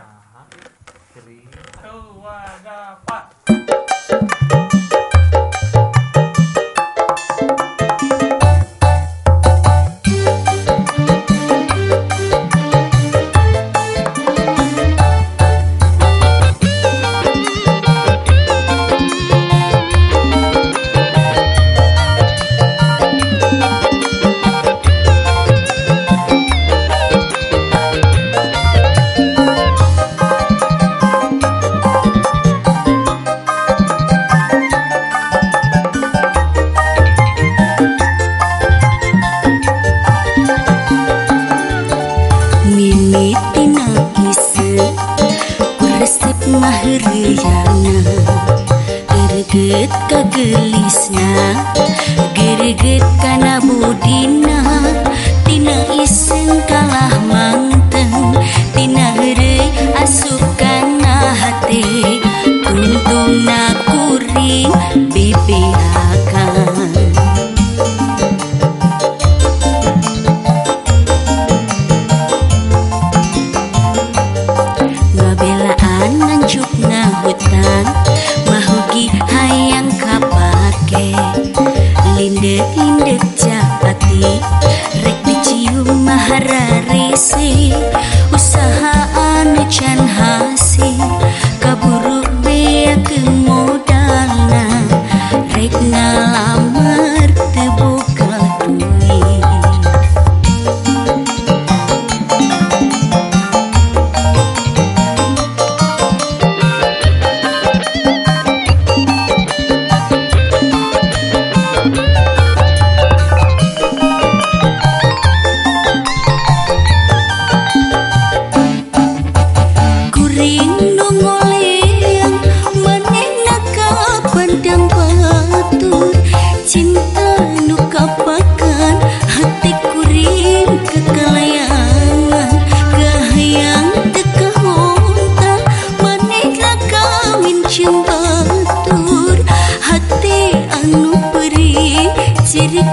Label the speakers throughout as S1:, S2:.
S1: Aham. Três. Eu, ah,
S2: tirana Gerget kagelisna Gerget kana budina Indek-indek capati Rek dicium mahara risi Usaha anu canhan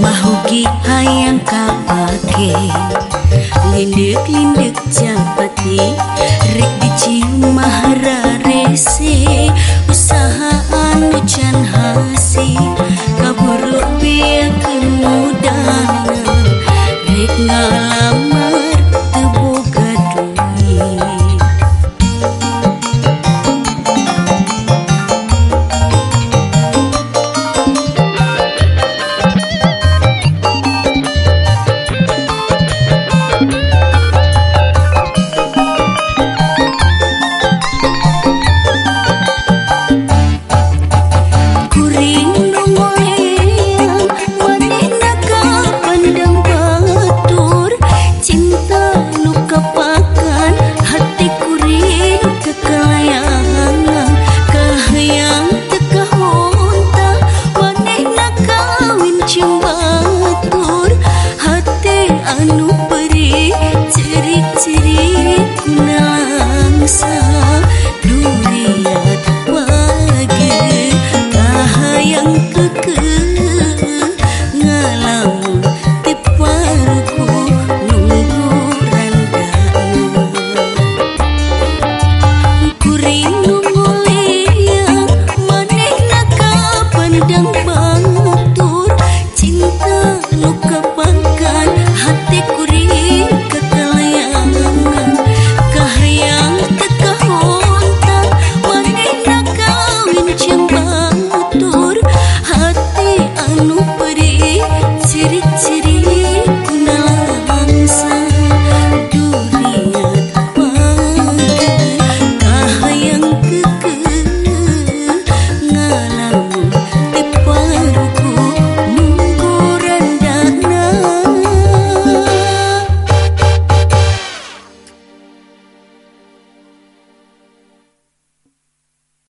S2: mahugi hayang kapake lindik lindek jang pati rik di Dunia wajah wakil Tahayang kekal.